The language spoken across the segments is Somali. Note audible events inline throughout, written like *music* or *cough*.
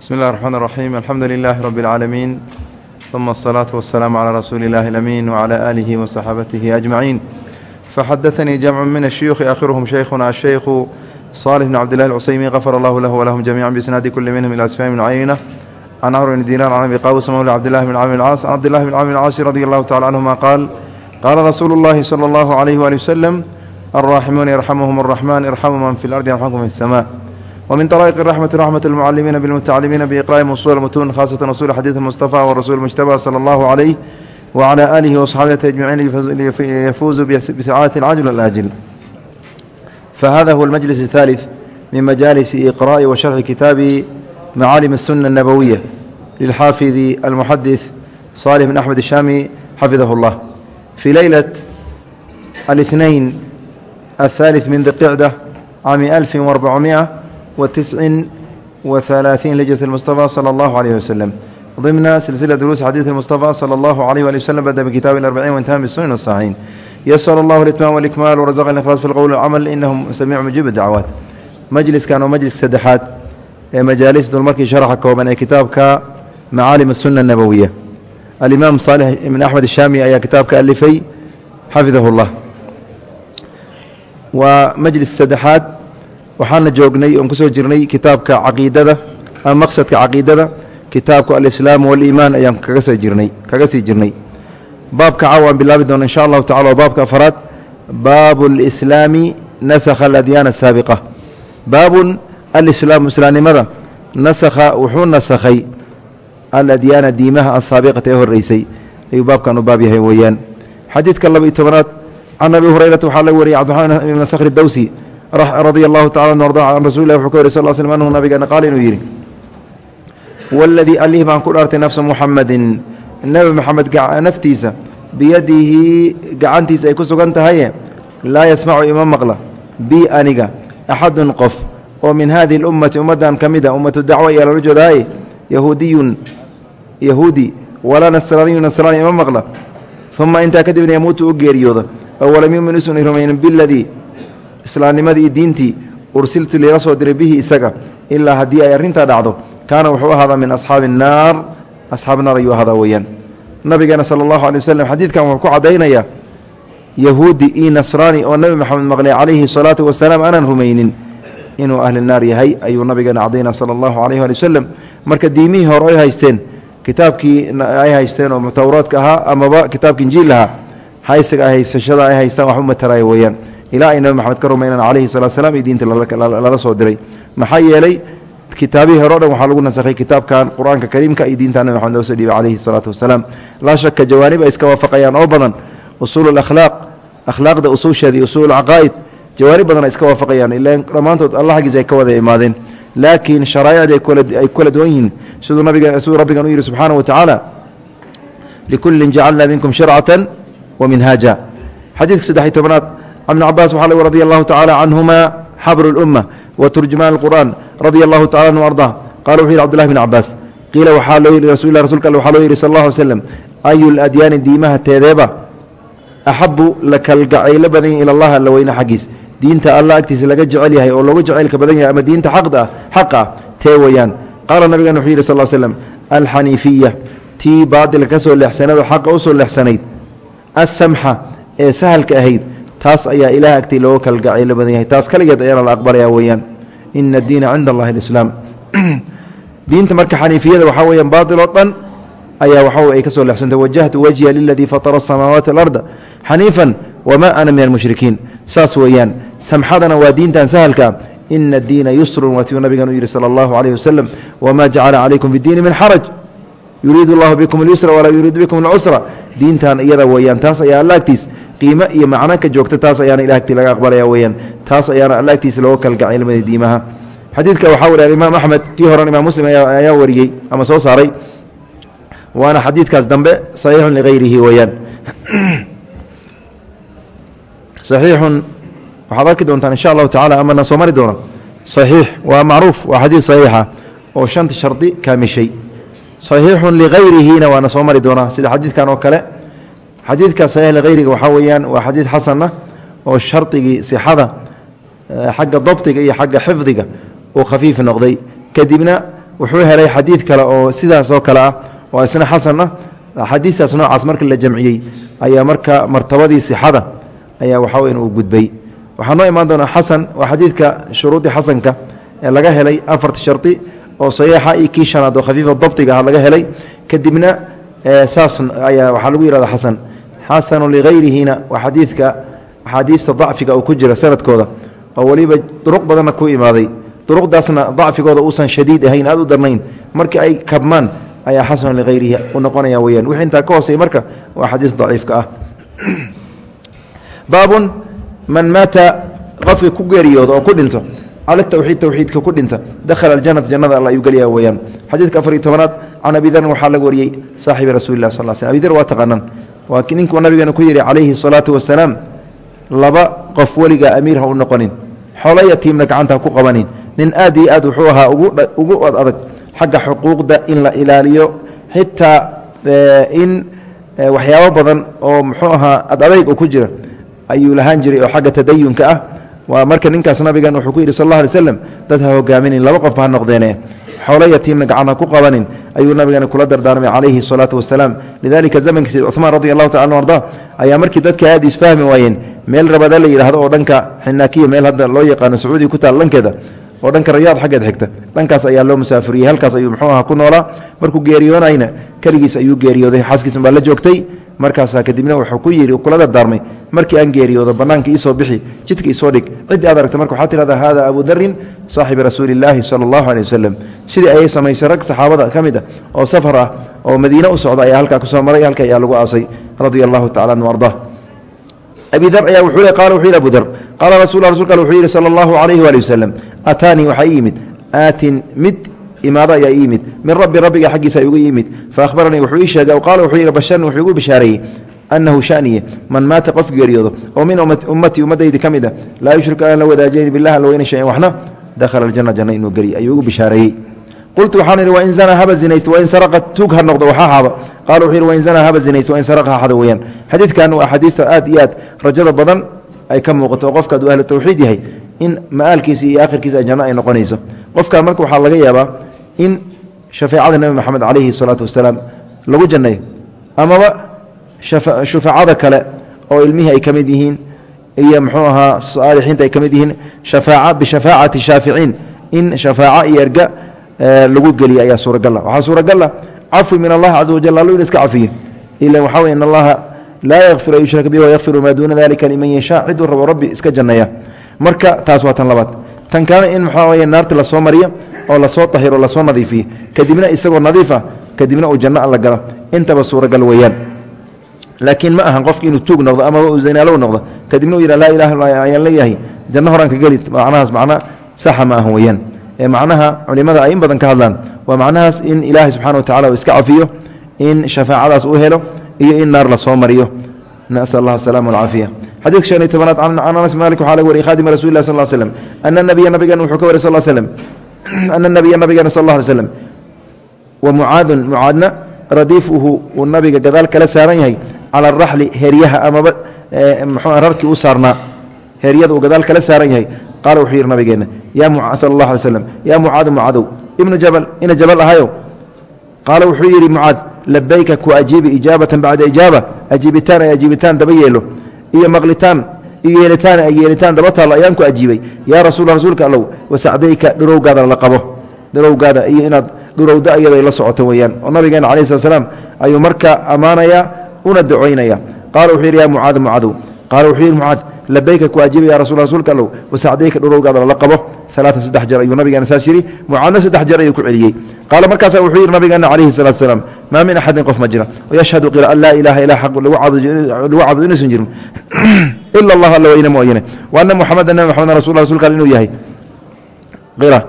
bsmi اllahi الرحmn الرaxيim alxamdu lilahi rb اlcaalamiin ثuma الصlaaةu waالsalaam عlى rasuuli اllahi اlأmiin wعlى alihi وصaxaabatihi أجmaciin faxadaثanii jamcu min الshuyuuخi akhiruhum shaykhuna الshaykhu صالح بن cبد الله الcuseymin غfر الله له ولهم جميعا بإsناadi kuli minهم إلى سفyان بن عyynة عن cمر بن dinar عن أbي qاws mولى cبد الله بن cمر الcاas عن cبد الله بن cمر الcاasi رضي الله تعالى عنهma qاal qاala rasuulu الlahi slى الله عليه وaلي وسلم الراحمون يرحمهم الرحمن ارحموا من في الأرض يرحمكم في السماء ومن طرائق الرحمة رحمة المعلمين بالمتعلمين بإقراء أصول المتون خاصة رسول حديث المصطفى والرسول المجتبى صلى الله عليه وعلى آله وصحابته أجمعين ليفوزوا بسعادة العاجل والآجل فهذا هو المجلس الثالث من مجالس إقراء وشرح كتاب معالم السنة النبوية للحافظ المحدث صالح بن أحمد الشامي حفظه الله في ليلة الاثنين الثالث من ذي القعدة عام ألف وأربعمائة وتسع وثلاثين لجة المصطفى صلى الله عليه وسلم ضمن سلسلة دروس حديث المصطفى صلى الله عليه وآله وسلم بدأ بكتاب الأربعين وانتهى بالسنن والصحيحين يسر الله الإتمام والإكمال ورزقنا الإخلاص في القول والعمل إنه سميع مجيب الدعوات مجلس كان مجلس سدحات مجالس دولمركي شرح كوبان أي كتاب معالم السنة النبوية الإمام صالح بن أحمد الشامي أي كتاب كألفي حفظه الله ومجلس سدحات waxaana joognay oon ku soo jirnay kitaabka caqiidada ama maqsadka caqiidada kitaabka alislaam waliimaan ayaan kaga soo jirnay kaga sii jirnay. Baabka caaw aan bilaabi doona insha allahu tacala baabka afaraad. Baabu alislaami nasakha aladyaana asaabiqa baabun alislaamu islaamnimada. Nasakha wuxuu nasakhay aladyaana diimaha asaabiqata ee horeysay ayuu baabkan u baab yahay weeyaan. Xadiidka laba iyo tobanaad can abi hurayrata waxaa laga wariyay cabdiraxmaan ibn sakhri dawsi radia allahu tacala an arda can rasulilah wuxuu ka wari sal slm anhu nabigeena qaal inuu yidhi. Waladii allih baan ku dhaartay nafsa muxamadin nebi moxamed naftiisa biyadihi gacantiisa ay ku sugan tahaye laa yasmacu ima maqla bi aniga axadun qof oo min hadihi اlummati ummaddan ka mid a ummatu dacwa ayaa loola jeedaaye yahuudiyun yahuudi walaa nasraaniyu nasraani ima maqla. Uma intaa kadibna yamuutu u geeriyooda oo walam yumin usun rumaynin biladii islaamnimadii iyo diintii ursiltu liila soo diray bihi isaga ilaa haddii ay arrintaa dhacdo kaana wuxuu ahaadaa min asxaabi الnaar asxaab naar ayuu ahaadaa weeyaan. Nabigeena sala allahu alay waslem xadiidkan wuxuu ku caddaynayaa yahuudi iyo nasraani oo nebi maxamed maqlay calayhi salaatu wasalaam aanan rumaynin inuu ahli naar yahay ayuu nabigeena caddaynaa sala allahu alayh ali waslem marka diimihii hore ay haysteen kitaabkii ay haysteen oo towraadka ahaa amaba kitaabki injiil ahaa haysaga ay haysashada ay haystaan wax u mataraya weeyaan ilaa ay nabi maxamed ka rumaynan calayhi salatu slam iyo diinta lala soo diray. Maxaa yeelay kitaabihii hore o dhan waxaa lagu nasakhay kitaabkan qur'aanka kariimka iyo diinta nabi maxamed loo soo dhiibay calayhi salaatu wasalaam. Laa shaka jawaanib ay iska waafaqayaan oo badan usuul akhlaaq akhlaaqda usuusheeda iyo usuul caqaa'id jawaanib badan ay iska waafaqayaan. Ila dhammaantood alla xaggiisa ay ka wada imaadeen. Laakiin sharaa'icda ay ku kala duwan yihiin. Siduu nabiga siduu rabbigan u yidhi subxaana wa tacaala likullin jacalna minkum shircatan wa minhaaja. Xadiidka saddex-iyo tobanaad بن cbاس wxa lg رضي الله تعالى عنهma xبر الأمة وترجمان القرآن رضي الله تعالى عنه وأرضاه qال وxu yhi cبدالله بن cbاس qiila waxaa loo yihi rasul rasulka al waxaa loo yihi sal اله علي sلم أyu الأdyaani diimaha teedeeba أxabu la kalgacaylo badan yahy ilى اllah alla weyne xaggiis diinta alla agtiisa laga jecel yahay oo looga jacaylka badan yahay ama diinta xaqa ah tee weyaan qaala nabigan wuxuu yihi sal sلم alxaniifiya tii baaطilka ka soo leexsanayd oo xaqa usoo leexsanayd aلsamxa ee sahalka ahayd taas ayaa ilaah agtii looga kalgacaylo badan yahay. Taas kaligeed ayaana la aqbalaya weeyaan. Ina addiina cinda allahi alislaam. *clears throat* Diinta marka xaniifiyada waxaa weyaan baatil oo dhan ayaa waxaw ay ka soo leexsantay. Wajahtu wajhiya liladii fatara asamaawaati alarda xaniifan wamaa ana min almushrikiin saas weeyaan samxadana waa diintan sahalka. Ina addiina yusrun waatiu nabigan u yihi sala allahu calayhi wasalam wamaa jacala calaykum fi diini min xaraj. Yuriidu allahu bikum alyusra walaa yuriidu bikum alcusra diintan iyada weeyaan taas ayaa alla agtiis qiimo iyo macno ka joogta taas ayaana ilah agtii laga aqbalaya weyaan taas ayaana alla agtiisa looga kalgacilmada diimaha. Xadiidka waxaa wariya imaam axmed kii horan imaam muslim ayaa wariyey ama soo saaray. Waana xadiidkaas dambe saxiixun ligayrihi weyaan *clears throat* saxiixun waxaad arki doontaan insha allahu tacala amana soo mari doona saxiix waa macruuf waa xadiid saxiixa oo shanta shardi kaamishay saxiixun ligayrihina waana soo mari doonaa sida xadiidkan oo kale xadiidka saxiix ligayriga waxaa weeyaan waa xadiid xasan ah oo shardigii sixada xagga dabtiga iyo xagga xifdiga uu khafiif noqday. Kadibna wuxuu helay xadiid kale oo sidaasoo kale ah oo isna xasan ah xadiistaas noocaas marka la jamciyey ayaa marka martabadii sixada ayaa waxaa weyn uu gudbay. Waxaa noo imaan doonaa xasan waa xadiidka shuruudii xasanka ee laga helay afarta shardi oo saxiixa iyo kii shanaad oo khafiifa dabtiga ah laga helay. Kadibna saas ayaa waxaa lagu yihahda xasan xasanu lihayrihina waa xadiidka axaadiista dacfiga uu ku jira sanadkooda. Oo weliba duruq badanna ku imaaday. Duruqdaasna dacfigooda uusan shadiid ahayn aad u darnayn. Markii ay kabmaan ayaa xasanu likhayrihi u noqonaya weyaan wixii intaa ka hoosey marka waa xadiis daciifka ah. Baabun man maata qofkii ku geeriyooda oo ku dhinto cala tawxiid tawxiidka ku dhinta dakhala aljanata jannada alla ayuu gelaya weyaan xadiidka afar iyo tobanaad can abi darin waxaa laga wariyey saaxibi rasuuli lah sal sl abi dar waa taqaanaan waa ninkuu nabigeena ku yidhi calayhi salaatu wasalaam laba qof weligaa amiir ha u noqonin xolo yatiimna gacanta ha ku qabanin. Nin aad iyo aad wuxuu ahaa ugu ad adag xagga xuquuqda in la ilaaliyo xitaa in waxyaabo badan oo muxuu ahaa ad adayg oo ku jira ayuu lahaan jiray oo xagga tadayunka ah. Waa marka ninkaas nabigan wuxuu ku yidhi sal alla alay slam dad ha hogaaminin laba qofba ha noqdeene xoolo yatiimna gacan ha ku qabanin ayuu nabigana kula dardaarmay calayhi salaatu wasalaam lidalika zamankiisa cumaan radi allahu taala arda ayaa markii dadka aad isfahmi waayeen meel rabada la yidhahdo oo dhanka xinaakiya meel hadda loo yaqaano sacuudiga ku taal dhankeeda oo dhanka rayaad xaggeed xigta dhankaas ayaa loo musaafiriyey halkaas ayuu muxuu aha ku noolaa markuu geeriyoonayna keligiis ayuu geeriyooday xaaskiisan baa la joogtay markaasaa kadibna wuxuu ku yidhi kula dardaarmay markii aan geeriyoodo bannaanka iisoo bixi jidka isoo dhig. Ciddii aad aragta marka waxaa tirahdaa hada abu darin saaxibi rasuuli illaahi sala allahu aleh wasalam sidii ayay samaysay rag saxaabada ka mid a oo safar ah oo madiine u socda ayaa halkaa ku soo maray halka ayaa lagu aasay radia allahu tacala an arda abi dar ayaa wuxuu qala wuxuu yidhi abu dar. Qaala rasul rasulka wuxuu yidhi sala allahu calayhi waali wasalam aataanii waxaa ii yimid aatin mid imaado ayaa ii yimid min rabbi rabbiga xaggiisa igu yimid faahbaranii wuxuu ii sheegay qaala wuxuu yidhi basharni wuxuu igu bishaareeyey annahu shaniye man maata qof geeriyoodo oo min ummatii ummaddaydi ka mid a laa yushriku aan la wadaajayni bilah alla weyna shayan waxna dakhala aljana janna inuu geliy ayuu igu bishaareeyey qultu waxaan idhi wain zanaa haba zinaysto wain saraqa tuug ha noqdo waxaa xado qaala wuxuu yidhi wain zanaa haba zinaysto wain saraqa ha weeyaan. Xadiidkan waa axaadiista aad iyo aad rajada badan ay ka muuqato oo qofka aduu ahlu tawxiid yahay in ma'aalkiisa iyo aakhirkiisa janno ay noqonayso. Qofkan marka waxaa laga yaabaa in shafeecada nebi moxamed calayhi salaatu wasalaam lagu janneeyo amaba shufacada kale oo ilmihii ay ka mid yihiin iyo muxuu ahaa saalixiinta ay ka mid yihiin shafaaca bishafaacati shaaficiin in shafaaco iyo erga lagu geliya ayaa suuragala waxaa suuragala cafwi min allahi caza wajal allo in iska cafiyo ila waxaa wey in allaha laa yakfir an yushraka bihi wayakfiru maa duuna dalika liman yashaa. Ciduu rabo rabbi iska janneeya marka taas waa tan labaad. Tan kalena in maxaa wey naarta la soo mariyo oo la soo tahiro la soo nadiifiyo kadibna isagoo nadiif ah kadibna uu janno alla galo. Intaba suuragal weeyaan. Laakiin ma ahan qofki inuu tuug noqdo amaba uu noqdo kadibna uu yidha laa ilaha illa ayaan leeyahay. Janno horaan ka geli macnahaas macna saxa ma ahan weeyaan. Ee macnaha culimada ay in badan ka hadlaan waa macnahaas in ilaahay subxana wa tacala uu iska cafiyo in shafaacadaas uu helo iyo in naar la soo mariyo. Nasal allah asalama walcaafiya xadiidka shan iyo tobanaad can anas malik waxaa laga wariyay khadima rasuli lah sal slm ana nabiya nabigan wuxuu ka wariy sal slm ana nabiya nabigana sal alla alay slam wa mucaadun mucaadna radiifuhu uu nabiga gadaal kala saaran yahay cala araxli heryaha amaba mxuu rarkii u saarnaa heryada uu gadaal kala saaran yahay qaala wuxuu yidhi nabigeenna sal allah alay slam yaa mucaadu mucaadow ibnu jabal ina jabal ahayow qaala wuxuu yidhi mucaad labayka ku ajiibi ijaabatan bacda ijaaba ajiibitaan ay ajiibitaan daba yeelo iyo maqlitaan yeelitaan ay yeelitaan daba taallo ayaan ku ajiibay. Yaa rasuula rasuulka allow wasacdayka dhurowgaada la qabo. Dhurowgaada iyo inaad dhurowda iyado la socoto weeyaan. Oo nabigeena calayi slat slaam ayuu marka ammaanayaa una ducoynaya qaala wuxuu yidhi ya mucaad mucaadow qaala wuxuu yidhi mucaad labayka ku ajiibay ya rasul rasuulka allow wasacdayka dhurowgaada la qabo. Alaaa saddex jeer ayuu nabigeena saas yidhi mucaadna saddex jeer ayuu ku celiyey. Qaala markaasa wuxuu yidhi nabigeena calayhi salatu salaam maa min axadin qof ma jira yashhadu qira an laa ilaaha ilaa xaq lagu caabudo inaysan jirin ila allah alla weyne mooyane wa anna muxameda nabi maxamed rasul rasulka al inuu yahay qira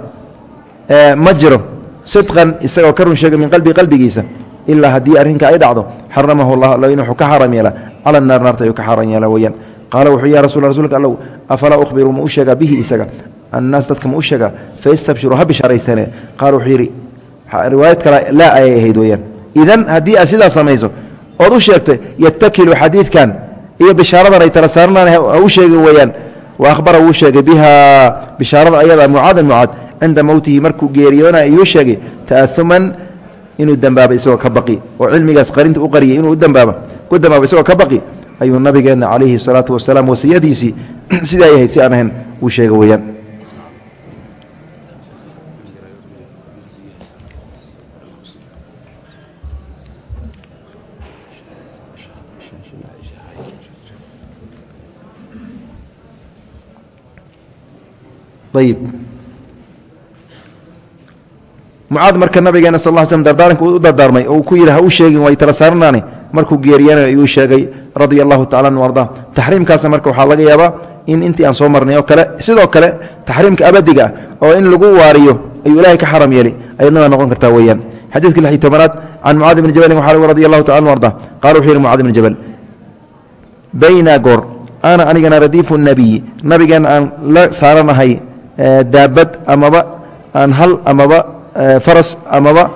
ma jiro sidqan isagoo ka run sheega min qalbii qalbigiisa ilaa haddii arrinka ay dhacdo xaramahu allah alla weyne wuxuu ka xaram yeela cala naar naarta ayuu ka xaram yeela weeyaan qaala wuxuu ya rasul rasuulka allow afalaa ukhbiru ma u sheegaa bihi isaga annaas dadka ma u sheegaa faistabshiruu ha bishaaraysteene qaala weyaan idan haddii aad sidaas samayso ood u sheegtay yatakilu xadiidkan iyo bishaaradan ay tala saaranaan ha u sheegin weeyaan wa ahbara wuu sheegay biha. Bishaarada ayada mucaadan mucaad cinda mowtihi markuu geeriyoona ayuu sheegay ta'auman inuu dembaaba isagoo ka baqi. Oo cilmigaas qarinta u qariyay inuu udambaaba ku dambaaba isagoo ka baqi. Ayuu nabigeenna calayhi salaatu wasalaam wasiyadiisii *clears throat* sidii ay ahayd si aan ahayn uu sheega weeyaan ayib mucaad marka nabigeena sal l slm dardaaranka u dardaarmay oo ku yidhi u sheegin way tala saaranaani markuu geeriyana ayuu sheegay radia allahu tacala anu arda marka waxaa laga yaabaa in intii aan soo marnay oo kale sidoo kale taxriimka abadiga ah oo in lagu waariyo ayuu ilahay ka xaram yeelay ayadna noqon kartaa weeyaan. Xadiidka lix iyo tobanaad can mucaad bni jabalin waxaa radi allahu tacala anu arda. Wuxuu yihi mucaad bni jabal bayna goor ana anigana radiifu nabiyi nabigeena aan la saaranahay daabad amaba aan hal amaba faras amaba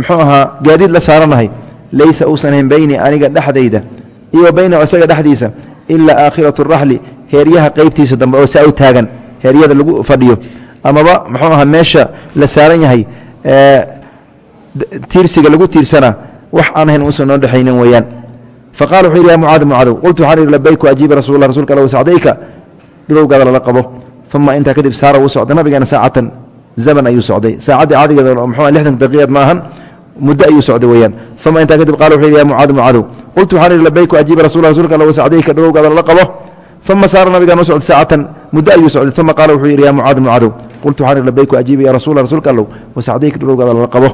mxuu ahaa gaadiid la saaranahay. Laysa uusan hayn bayni aniga dhexdayda iyo baynahu isaga dhexdiisa ilaa aakhiratu raxli heeryaha qeybtiisa dambe oo saa u taagan heeryada lagu fadhiyo. Amaba mxuu ahaa meesha la saaran yahay tiirsiga lagu tiirsanaa wax aan hayn uusan noo dhexaynin weeyaan. Faqala wuxuu yidhi ya mucaad mucadow qultu waxaan ihi labayku ajiiba rasul rasulka alla wasacdayka. Dhulowgaada lala qabo uma intaa kadib saara wuu socday. Nabigeena saacatan zaman ayuu socday. Saacaddii caadigeeda mxu lixdan daqiiqad ma muddo ayuu socday weyaan uma intaa kadib qala wuxuu yidhi ya mucaad mucadow qultu waxaan ihi labayku ajiiba rasul rasulka alla wasacdayka dhulowgaada lala qabo. Uma saara nabigaan u socday saacatan muddo ayuu socday. Uma qaala wuxuu yidhi ya mucaad mucadow qultu waxaan ihi labayku ajiiba ya rasul rasuulka allow wasacdayka dhulowgaada lala qabo.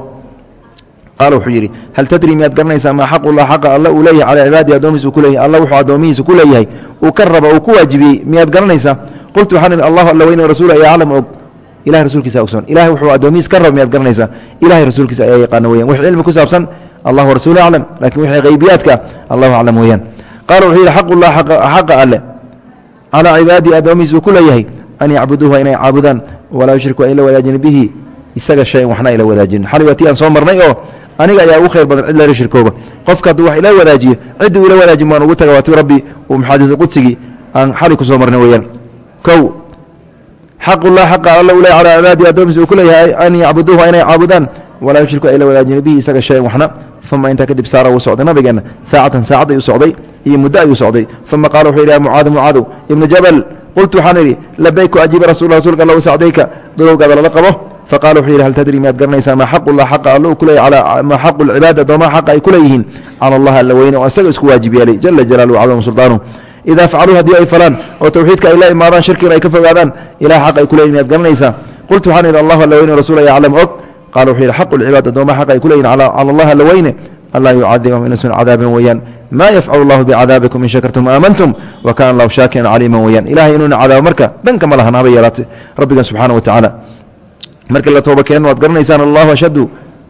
Qaala wuxuu yidhi hal tadri miyaad garanaysaa maa xaqullah xaqa alla uu leeyahay calaa cibaadihi addoomihiisa ku leeyahay? Alla wuxuu addoomihiisa ku leeyahay. Uu ka raba uu ku waajibiyey miyaad garanaysaa qultu waxaan ihi allahu alla weyne rasuul ayaa aclam og. Ilahay rasuulkiisa ogsoon ilahay wuxuu addoomihiis ka raba miyaad garanaysaa? Ilahay rasuulkiisa ayaa yaqaana weyan wix cilmi ku saabsan allahu rasuulu aclam laakiin wixii haybiyaadka ah allahu aclam weeyaan. Qaala wuxuu yidhi xaqullah xaqa alle. Calaa cibaadihi addoomihiis uu ku leeyahay. An yacbuduuha inay caabudaan. Walaa yushriku ayla wadaajin bihi. Isaga shayan waxna ayla wadaajin. Xali waa tii aan soo marnay oo aniga ayaa ugu khayr badan cid lala shirkooba qofka hadduu wax ila wadaajiyo ciddii uu ila wadaajin baan ugu taga waati rabbi uu muxaadis qudsigii aan xali ku soo marnay weeyaan kow xaqullah xaqa alla u ley calaa cibaadihi addoomiis uu ku leeyahay an yacbuduuha inay caabudaan walaa yushriku ayla wadaajin bihi isaga shayan waxna uma intaa kadib saara wuu socday nabigeenna saacatan saacad ayuu socday iyo muddo ayuu socday uma qaala wuxuu yidhi ya mucaad mucaadow ibnu jabal qultu waxaan idhi labayku ajiiba rasul rasulka alla wasacdayka dulowgaada lala qabo? Faqala wuxuu yidhi hal tadri miyaad garanaysaa maa xaqullah xaqa alla uu ku leeyahy maa xaqu lcibaad addoomaha xaqa ay ku leeyihiin? Cala allah alla weyne oo isaga isku waajib yeelay jala jalaaluhu cadama sulطaanuh idaa facaluu haddii ay falaan oo tawxiidka ay la imaadaan shirkina ay ka fogaadaan ilah xaq ay ku leeyihiin miyaad garanaysaa qultu waxaan idhi allahu alla weyne rasul yaclam og qala wuxuu yidhi xaqu lcibaad addoomaha xaq ay ku leeyihiin cala allah alla weyne allah yucadibahum inasun cadaaban weeyaan maa yafcalu allahu bicadaabikum in shakartum aamantum wa kana allahu shaakiran caliiman weeyaan ilahay inuuna cadaabo marka dhanka ma lahan haba yeelaate rabbigan subxaana wa tacaala markii la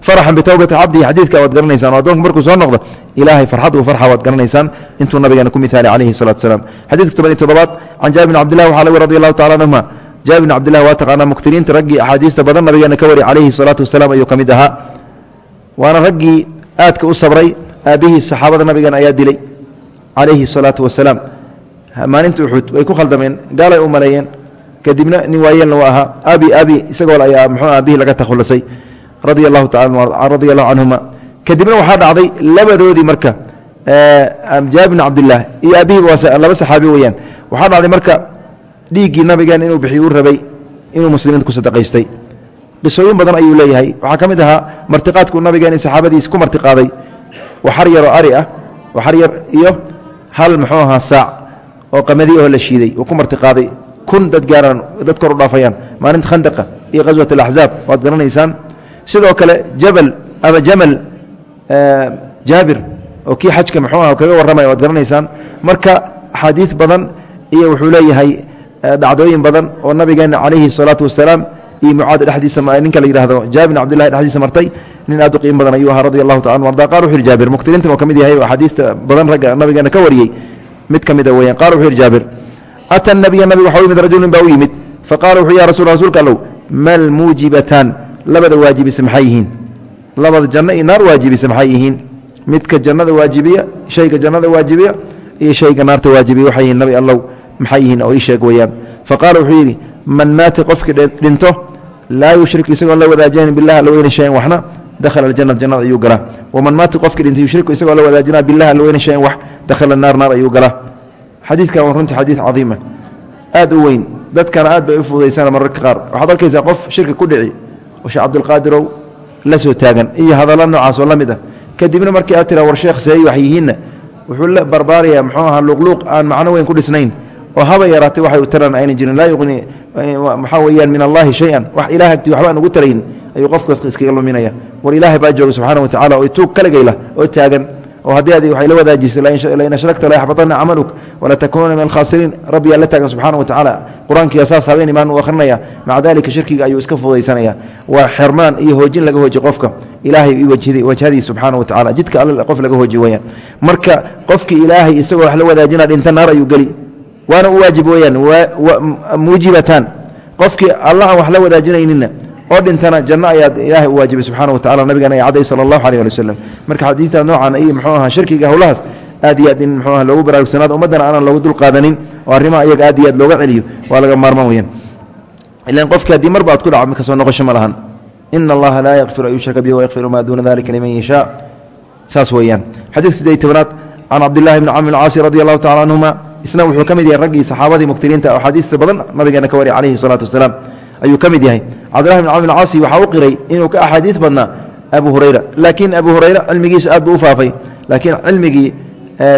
farxan bitowbati cabdihi xadiidka waad garanaysaan oo addoonku markuu soo noqdo ilaahay farxad uu farxa waad garanaysaan intuu nabigeena ku mihaali calayhi salatu wasalaam xadiidka toban iyo toddobaad can jaabir bin cabdillahi waxaa laga radi allahu tacala anhuma jaabir bin cabdillahi waa taqaanaa muktiriinta raggii axaadiista badan nabigeena ka wari calayhi salaatu wasalaam ayuu ka mid ahaa. Waana raggii aadka u sabray aabbihii saxaabada nabigeena ayaa dilay calayhi salaatu wasalaam. Maalinta uxud way ku khaldameen gaalay u maleeyeen kadibna nin waayeelna waa ahaa. Abi abi radia allahu taala radia allahu canhuma kadibna waxaa dhacday labadoodii marka jaabir bin cabdillaah iyo aabihiiba waa laba saxaabi weeyaan. Waxaa dhacday marka dhiiggii nabigeena inuu bixiy u rabay inuu muslimiinta ku sadaqaystay. Qisooyin badan ayuu leeyahay. Waxaa ka mid ahaa martiqaadkuu nabigeena saxaabadiisa ku martiqaaday. Waxar yaroo ari ah waxar yar iyo hal muxuu ahaa saac oo qamadi oo la shiiday uu ku martiqaaday. Kun dad gaaraan dad kor u dhaafayaan. Maalinta khandaqa iyo qaswat alaxzaab waad garanaysaan sidoo kale jabal ama jamal jaabir oo kii xajka muxuu ah kaga warramaya waad garanaysaan. Marka axaadiid badan iyo wuxuu leeyahay dhacdooyin badan oo nabigeena calayhi salaatu wasalaam iyo mucaad dhexdiisa ninka la yidhahdo jaabir cabdillahi dhexdiisa martay nin aad u qiimo badan ayuu ahaa radi allahu taala anu arda qala wuxu yidhi jaabir muktiriintan oo ka mid yahay oo axaadiista badan ragga nabigeena ka wariyey mid ka mida weeyaan. Qala wuxuu yidhi jaabir ata nabiya nabiga waxa u yimid rajulin baa u yimid? Faqala wuxuu ya rasul rasuulka allow mal muujibataan labada waajibisa maxay yihiin? Labada janno iyo naar waajibisa maxay yihiin? Midka jannada waajibiya shayga jannada waajibiya iyo shayga naarta waajibiya waxay yihiin nabi allow maxay yihiin oo ii sheeg weeyaan. Faqaala wuxuu yidhi man maata qofkii dhinto laa yushriku isagoon la wadaajinayn bilah alla weyne shayan waxna dakhala aljanata jannada ayuu galaa. Waman maata qofkii dhintay yushriku isagoo la wadaajinaa bilah alla weyne shayan wax dakhala naar naar ayuu galaa. Xadiidkan waa runtii xadiid cadiima aad u weyn. Dadkana aad bay u fududaysana mararka qaar. Waxaad arkaysaa qof shirka ku dhici oo sheekh cabdilqaadirow la soo taagan. Iyo hadalla noocaas oo la mid ah. Kadibna markii aad tiraa war sheekh seey wax yihiinna wuxuu la barbaarayaa muxuu ahaa luuqluuq aan macno weyn ku dhisnayn oo haba yaraatay waxay u taran ayna jirin laa yuqni maxaa weeyaan min allahi shay-an. Wax ilaah agti waxba aan ugu tarayn ayuu qof kasta iskaga luminaya war ilaahay baa jooga subxana wa tacala tuug kaligayla oo taagan oo haddii adi waxay la wadaajisay lain ashrakta layaxbaطana camaluk walatakuununa min alkhaasiriin rabbiyaa la taagan subxana wa tacaala. Qur'aankiya saas habeen imaan u akhrinaya. Maca dalika shirkiga ayuu iska fududaysanaya waa xermaan iyo hoojin laga hooji qofka. Ilaahay wajhadii subxaana wa tacala jidka all qof laga hooji weyaan marka qofkii ilaahay isagoo wax la wadaajina dhinta naar ayuu geli. Waana u waajib weyaan muujibatan qofkii alla aan wax la wadaajinaynina oo dhintana janno ayaad ilaahay u waajibay subxana wa tacala nabigana ay cadday sala allahu aleh ali waslem marka xadiidta noocan iyo muxuu aha shirkiga howlahaas aad iyo aad in muxuu aha loogu baraarugsanaado ummaddana aanan loogu dulqaadanin oo arrimaha iyaga aad iyo aad looga celiyo waa laga maarmaan weyaan ilan qofkii haddii marba aad ku dhaco ka soo noqosho ma lahan. Ina allaha laa yakfiru an yushraka bihi wayakfiru maa duuna dalika liman yashaa. Saas weeyaan. Xadiidka sideed tobanaad can cabdillahi bni camr alcaasi radi allahu tacala canhuma isna wuxuu ka mid yahay raggii saxaabadii muktiriinta oo xadiista badan nabigeena ka wariy calayhi salaatu wasalaam ayuu ka mid yahay. Cabdillahi bn camr caasi waxaa u qiray inuu ka axaadiid badnaa abu hurayra. Laakiin abu hurayra cilmigiisa aad buu u faafay. Laakiin cilmigii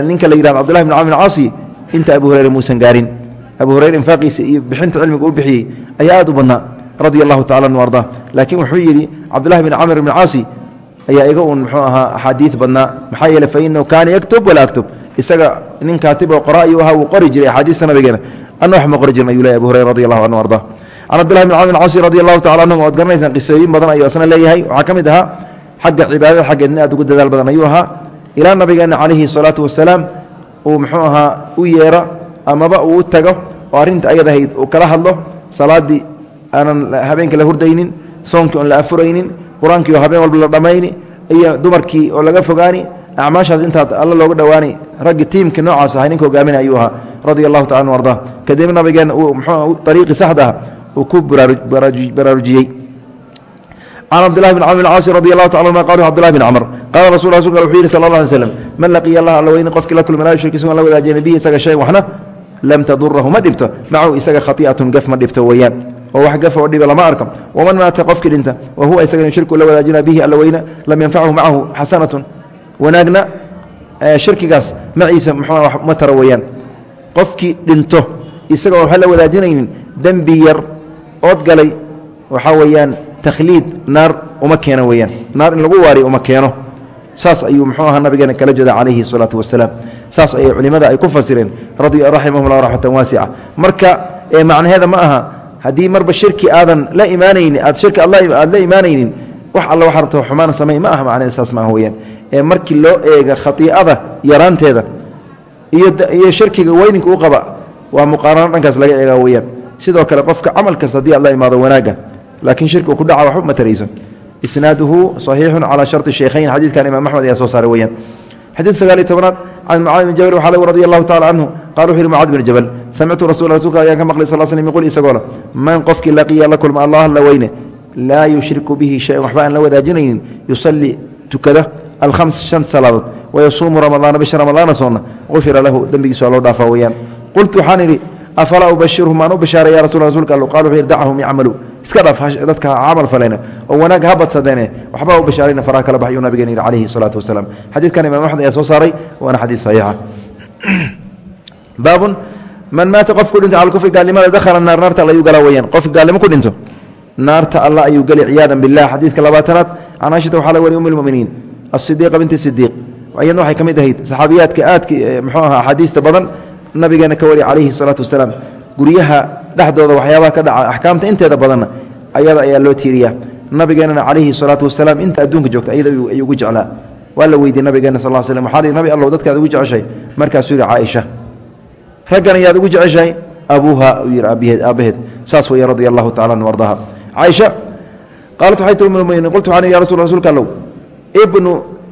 ninka la yihahdo cbdillahi bn camr caasi inta abu hurayra muusan gaarin. Abu hurayra infaaqiisa iyo bixinta cilmiga u bixiyey ayaa aad u badnaa radia allahu tacala anu arda laakiin wuxuu yidhi cabdillahi bn camr bn caasi ayaa iga un muxuu ahaa axaadiid badnaa. Maxaa yeele fa kaana yaktub walaa aktub isaga nin kaatib oo qora ayuu ahaa wuu qori jiray axaadiista nabigeena. Ana wax ma qori jirin ayuu leey abu hurayra radi allahu anhu arda can cabdillahi bn camr caasi radi allahu tacala anhum waad garanaysaan qisooyin badan ayuu asna leeyahay waxaa ka mid ahaa xagga cibaadada xaggeedna aad ugu dadaal badan ayuu ahaa ilaa nabigeena calayhi salaatu wasalaam uu muxuu ahaa u yeero amaba uu u tago oo arrinta ayadahayd uu kala hadlo salaaddii aanan habeenka la hurdaynin soonkii oon la afuraynin qur'aankii oo habeen walba la dhammayni iyo dumarkii oo laga fogaani acmaashaas intaad alla looga dhowaani raggi tiimka noocaas ahay ninka hogaaminay ayuu ahaa radia allahu taala anu arda kadibna nabigeena uu mxuu ariiqii saxda ah uu ku baraarujiyey can cabdillahi bn camr caasi radi allahu taala anuma qal cbdillahi bn camr qaala rasul rasulka wuxuu yihi sala allah alay slam man laqiya allah alla weyne qofkii la kulma laa yushrik isagoon la wadaajiyana bihi isaga shayan waxna lam tadurahu ma dhibto. Macahu isaga khati'atun gaf ma dhibto weeyaan. Oo wax gafa oo dhiba lama arka waman maata qofkii dhinta wa huwa isaga yushriku la wadaajina bihi alla weyne lam yanfachu macahu xasanatun wanaagna shirkigaas maciisa ma tara weeyaan. Qofkii dhinto isagoo waxba la wadaajinaynin dembi yar ood galay waxaa weeyaan takhliid naar uma keeno weeyaan. Naar in lagu waariyo uma keeno. Saas ayuu muxuu ahaa nabigeena kala jeeda calayhi salaatu wasalaam saas ayay culimmada ay ku fasireen raximahumlah raxmatan waasica marka macnaheeda ma aha haddii marba shirki aadan la imaanaynin aad shirki aad la imaanaynin wax alla waxa rabta xumaana samey ma aha macnaheeda saas maaha weeyaan. Ee markii loo eega khatiicada yaraanteeda iyo shirkiga weyninka u qaba waa muqaarano dhankaas laga eega weyaan sidoo kale qofka camal kasta haddii aad la imaado wanaaga laakiin shirkigu ku dhaca waxba ma tarayso isnaaduhu صaxiixu calى sharطi shaykhayn xadiidkan imaam axmed ayaa soo saaray weyaan xadiid sagaaliy tobnaad can mucaad bn jabal waxaa radi allahu tacala canhu qala wuxu yhi mucaad bn jabal samictu rasul rasulka ayaan ka maqlay sal slm yquul isagoola man qofkii laqiya la kulma allah la weyne laa yushriku bihi shayan waxba aan la wadaajinaynin yusalii tukada alhams shan salaadood wayasuumu ramadaana bisha ramadaana soonna ufira lahu dembigiis waa loo dhaafa weyaan qultu waxaan idhi afalaa ubashirhu maan u bashaaray ya rasul rasulka all qal wuxu yhi dachum yacmalu iska dhaaf dadka camal falayna oo wanaag ha badsadeene waxba u bashaarayna faraha kala baxyuu nabigeena yidhi calayhi salaatu wasalaam xadiidkan imam axmed ayaa soo saaray waana xadiid saxiixa baabun man maata qof ku dhinto cala kufri gaalnimada dakhala naar naarta alla ayuu galaa weyaan qof gaalnimo ku dhinto naarta alla ayuu geli ciyaadan bilah xadiidka labaatanaad can aishata waxaa la wariy um asidiiqa binti sidiiq iyadna waxay ka mid ahayd saxaabiyaadka aadka muxuu aha axaadiista badan nabigeena ka wariy calayhi salaatu wasalaam. Guryaha dhexdooda waxyaabaha ka dhaca axkaamta inteeda badanna ayada ayaa loo tiiriyaa. Nabigeenana calayhi salaatu wasalaam inta adduunka joogta ayada ayuu ugu jeclaa. Waa la weydiye nabigeena sal slm waxaa nabi allow dadkaad ugu jeceshahay. Markaasuu yidhi caaisha raggan ayaad ugu jeceshahay? Abuuha uu yidhi aabaheed aabbaheed saas weeye radia allahu tacala an ardaha caaisha qaalat waxay tii umulmuminiin qultu waxaan ya rasul rsulka ibnu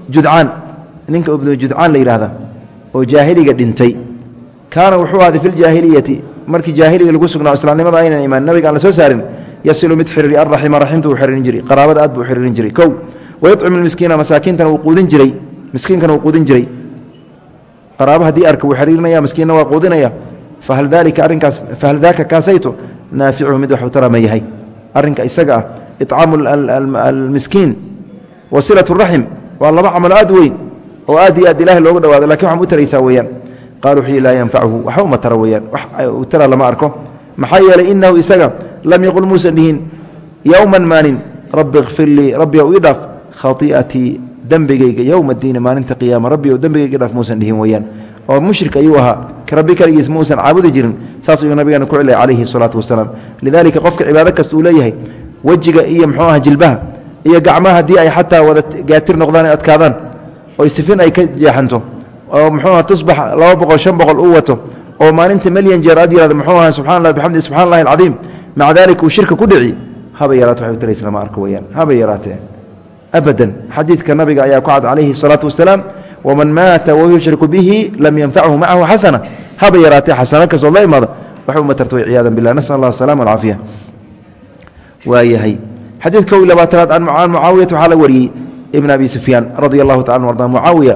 judcaan ninka ibnu judcaan la yidhaahda oo jaahiliga dhintay kaana wuxuu ahday fi ljaahiliyati markii jaahiliga lagu sugnaa islaamnimada aynan imaan nabiga aan la soo saarin yasilu mid xiriiri araxima raximta uu xiriirin jiray qaraabada aad buu xiriirin jiray kow wayucimu miskiina masaakiintana wuu quudin jiray miskiinkana wuu quudin jiray. Qaraaba haddii arka wuu xiriirinaya miskiinna waa quudinaya fahal dalika arrinkaas fahal daaka kaasayto naaficuhu mid waxu tarama yahay. Arrinka isaga ah icaamu almiskiin wa silat raxim waa laba camal aad weyn oo aad iyo aad ilahay loogu dhawaado laakiin waxma u taraysaa weeyaan qala wuxuu laa yanfachu waxba uma tara weyaan wax tara lama arko. Maxaa yeelay inahu isaga lam yaqul muusan dhihin yowman maalin rabbi kfir lii rabbi ow ii dhaaf khaiatii dembigayga yowma diini maalinta qiyaama rabbi ow dembigayga dhaaf muusan dhihin weyaan oo mushrik ayuu ahaa. Rabbi kaligiis muusan caabudi jirin. Saas ayuu nabigeena ku cilay calayhi salaatu wasalaam. Lidaalika qofka cibaado kasta uu leeyahay wejiga iyo muxuu aha jilbaha iyo gacmaha haddii ay xataa wada gaatir noqdaan ay adkaadaan oy sifin ay ka jeexanto oo muxuuaha tusbax laba boqol shan boqol uu wato oo maalinta melyan jeer aad yihahdo muxuu aha subxana allah bixamdi subxana allahi alcadiim. Maca dalika uu shirka ku dhici haba yaraate waxay u lama arko weyaan haba yaraatee. Abadan xadiidka nabiga ayaa ku cad calayhi الsalaatu wasalaam waman maata wahuwa yushriku bihi lam yanfachu macahu xasana haba yaraatee xasano kastood la imaado waxay uma tarta way ciyaada billah nasal allah asalama alcaafiya waayahay. Iyo labaatanaad can mucaawiyata waxaa la wariyey ibn abi sufyaan radia allahu taala an arda mucaawiya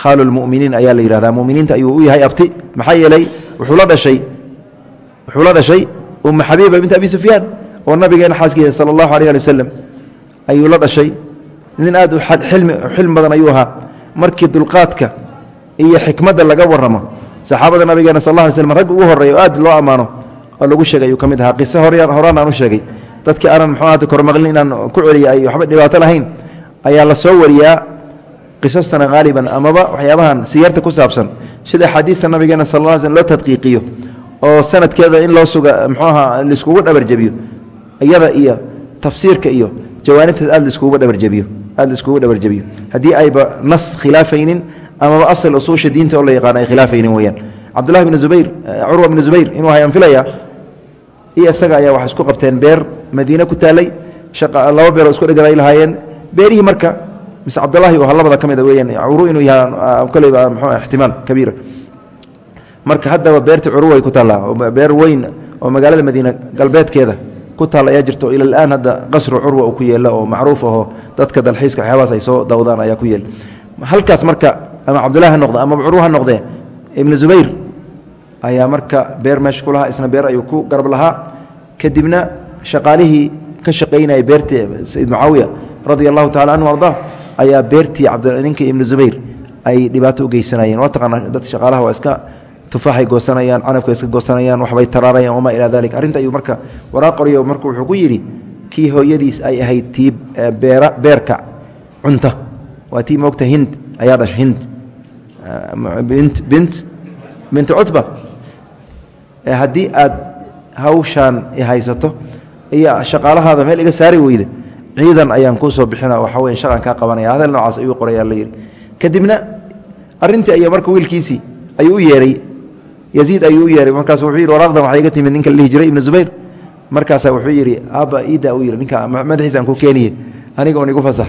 khaalu lmuminiin ayaa la yihahdaa muminiinta ayuu u yahay abti. Maxaa yeelay wuxuu la dhashay uma xabiiba bint abi sufyaan oo nabigeena xaaskiisa sala allahu alيh ali waslem ayuu la dhashay. Nin aad xilmi badan ayuu ahaa. Markii dulqaadka iyo xikmadda laga waramo saxaabada nabigeena sal la alay slm rag ugu horreeya oo aad loo ammaano oo lagu sheegay ayuu ka mid ahaa. Qiso horaan aan u sheegay. Dadkii aanan mxuu ahata kormaqlin inaan ku celiya ay waxba dhibaato lahayn ayaa la soo wariyaa qisastana haaliban amaba waxyaabahan siyarta ku saabsan sida axaadiista nabigeena sal la slm loo tadqiiqiyo oo sanadkeeda in loo suga mxuu aha laiskugu dhabarjebiyo iyada iyo tafsiirka iyo jawaanibtaas aad laiskugu dhabarjebiyo aad laiskugu dhabarjebiyo haddii ayba nas khilaafaynin amaba asal usuusha diinta oo la yaqaano ay khilaafaynin weyaan cabdullahi bn zubayr curwa bn zubayr inuu hayaan filaya iyo isaga ayaa waxay isku qabteen beer madiine ku taalay laba beeroo isku dhegan ay lahaayeen. Beerihii marka mise cabdulahi oo labada ka mida weyaan curu inuu yaha koleyba mxu ixtimaal kabiira marka haddaba beerta curuwa ay ku taallaa beer weyn oo magaalada madiine galbeedkeeda ku taalla ayaa jirta oo ila alaan hadda qasru curwa uu ku yeela oo macruuf ahoo dadka dalxiiska waxyaabahaas ay soo dawdaan ayaa ku yeela halkaas marka ama cabdullahi ha noqde amaba curwa ha noqdee ibnu zubayr ayaa marka beer meesha ku isna beer ayuu ku garab lahaa. Kadibna shaqaalihii ka shaqaynayay beertii sayid mucaawiya radia allahu tacala anhu arda ayaa beertii cabdninka ibnu zubayr ay dhibaato u geysanayeen. Waa taqaana dad shaqaalaha waa iska tufaaxay goosanayaan canabka iska goosanayaan waxbay taraarayaan wamaa ilaa dalik. Arrinta ayuu marka waraa qoriyo marka wuxuu ku yidhi kii hooyadiis ay ahayd tii beera beerka cunta. Waa tii moogta hind ayaa dhashay hind. Bint bint bint cutba. Haddii aad hawshaan haysato iyo shaqaalahaada meel iga saari weyda ciidan ayaan kuu soo bixina waxa weya shaqan kaa qabanaya hadal noocaas ayuu qorayaa la yidhi. Kadibna arrintii ayaa marka wiilkiisii ayuu u yeehay yaziid ayuu u yeehay markaas wuxuu yidhi waraaqdan waxaa iga timid ninka la jiray ibnu zubayr. Markaasaa wuxuu yidhi aabba iida u yidhi ninka madaxiisa aan ku keeniye aniga un igu fasax.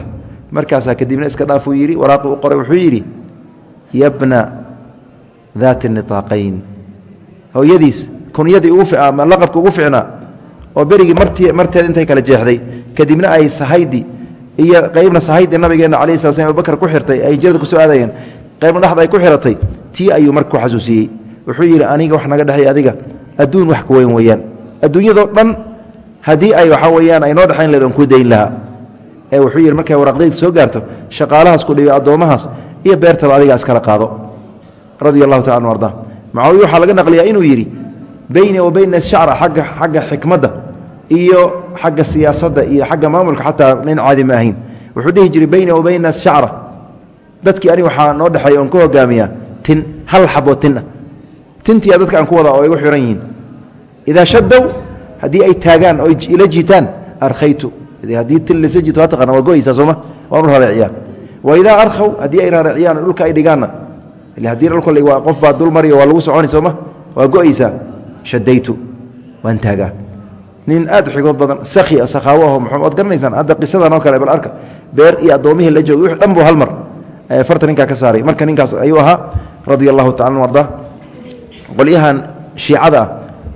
Markaasaa kadibna iska dhaaf uu yidhi waraaqii u qoray wuxuu yidhi yabna daati nitaaqayn. Hooyadiis kunyadii laqabka ugu ficnaa oo berigii marteed intay kala jeexday kadibna ay sahaydi iyo qaybna sahaydi nabigeena cala sla slam abubakar ku xirtay ay hijrada ku soo aadayeen. Qaybna dhexda ay ku xiratay tii ayuu marka ku xasuusiyey. Wuxuu yidhi aniga wax naga dhexay adiga adduun wax ku weyn weeyaan. Adduunyadoo dhan haddii ay waxaa weyaan ay noo dhexayn leed oon kuu dayn lahaa. Ee wuxuu yidhi markay waraqdayda soo gaarto shaqaalahaas ku dhibiy addoommahaas iyo beertaba adiga iskala qaado. Radia allahu taala anu arda. Macaawiya waxaa laga naqliyaa inuu yidhi beyni wa bayna shacra agga xagga xikmadda iyo xagga siyaasadda iyo xagga maamulka xataa nin caadi ma ahayn. Wuxuu dhihi jiray beyni wa bayna shacra dadkii anig waxaa noo dhexeeya oon ku hogaamiyaa tin hal xaboo tin ah. Dadka aan ku wada oo igu xihan yihiin. Idaa shadow haddii ay taagaan oo ila jiitaan arkhaytu haddii tin lasa jiito waa taqana waa goyeysaa sooma waanu rareeciyaa wa idaa haddii ay rareeciyaan dhulka ay dhigaanna. Haddii dhulka qof baa dul mariyo waa lagu soconi sooma waa go'aysaa shadaytu waan taagaa nin aad u xigmood badan sakhi sakhaawo aho muxuu waad garanaysaan hadda qisadan oo kale bal arka beer iyo addoomihii la joogay wix dhan hal mar farta ninkaa ka saaray. Marka ninkaas ayuu ahaa radia allahu tacala arda. Shiicada ah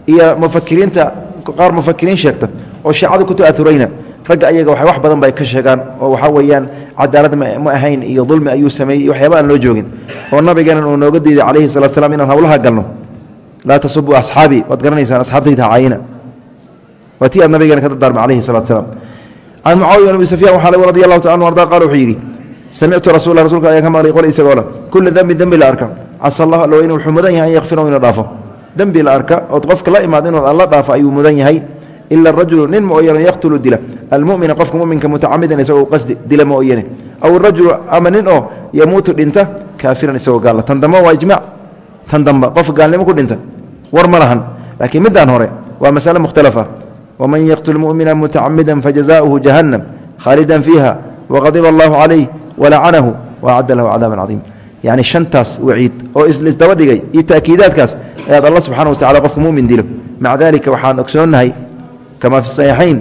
iyo mufakiriinta qaar mufakiriin sheegta oo shiicada ku ta'aurayna ragga ayaga wa wax badan bay ka sheegaan oo waxaa weeyaan cadaalad ma ahayn iyo dulmi ayuu sameeyey iyo waxyaaba aan loo joogin oo nabigeena uu nooga diiday calayhi salatu slam inaan hawlaha galno. Laa tasubuu asxaabii waad garanaysaan asxaabtayda caayina waa tii aad nabigeena ka dardaarmay calayhi salatu salaam. Can mucaawiya abi sufyaan waxaa lagu radi allahu taala anu qaal wuxuu yidhi samictu rasuula rsulka ayaa ka maqlay qol isagoo le kula dembi dembi la arka. Casa allah allo inuu wuxuu yahay an yakfirahu inuu dhaafo. Dembi la arka ood qofka la imaado inuu alla dhaafo ayuu mudan yahay. Ila rajulu nin mooyane yaqtulu dila. Almumina qofka muminka mutacamidan isagoo qasdi dila mooyane. Aw rajulu ama nin oo yamuutu dhinta kaafiran isagoo gaalla tan dambe waa ijmac tan dambe qof gaalnimo ku dhinta war ma lahan. Laakiin midaan hore waa masale mukhtalafa waman yaqtul mumina mutacamida fajazaؤuhu jahannam khaalidan fiiha waqadiba allahu calayh walacanahu waacadda lahu cadaaban cadiim yacni shantaas waciid oo isdaba dhigay iyo ta'kiidaadkaas ayaad alla subxana wa tacala qofka mumin dilo maca dalika waxaan ogsoonnahay kamaa fi saxiixayn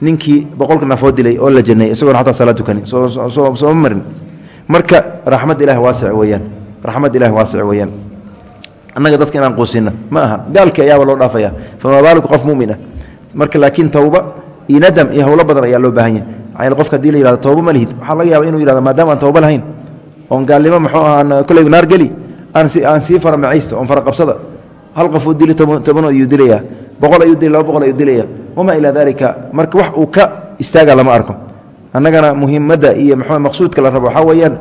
ninkii boqolka nafood dilay oo la jannay isagoona xataa salaad tukanin sooma marin marka raxmad ilahi waasic weeyaan raxmad ilahi waasic weeyaan annaga dadka inaan quusinna ma aha gaalkii ayaaba loo dhaafaya famaa baaluka qof mumin ah marka laakiin tawba iyo nadam iyo howlo badan ayaa loo baahan yahay. Qofka haddii la yihahdo tawba ma lihid. Waxaa laga yaaba inuu yihahdo maadaama aan tawba lahayn oon gaalnimo muxuu ahaan kolley naar geli aan si aan sii fara macaysto oon fara qabsada. Hal qof uu dili toban ayuu dilayaa. Boqol ayuu dili laba boqol ayuu dilaya wamaa ilaa dalika marka wax uu ka istaaga lama arko. Annagana muhimadda iyo mxu maqsuudka la rabo waxaa weeyaan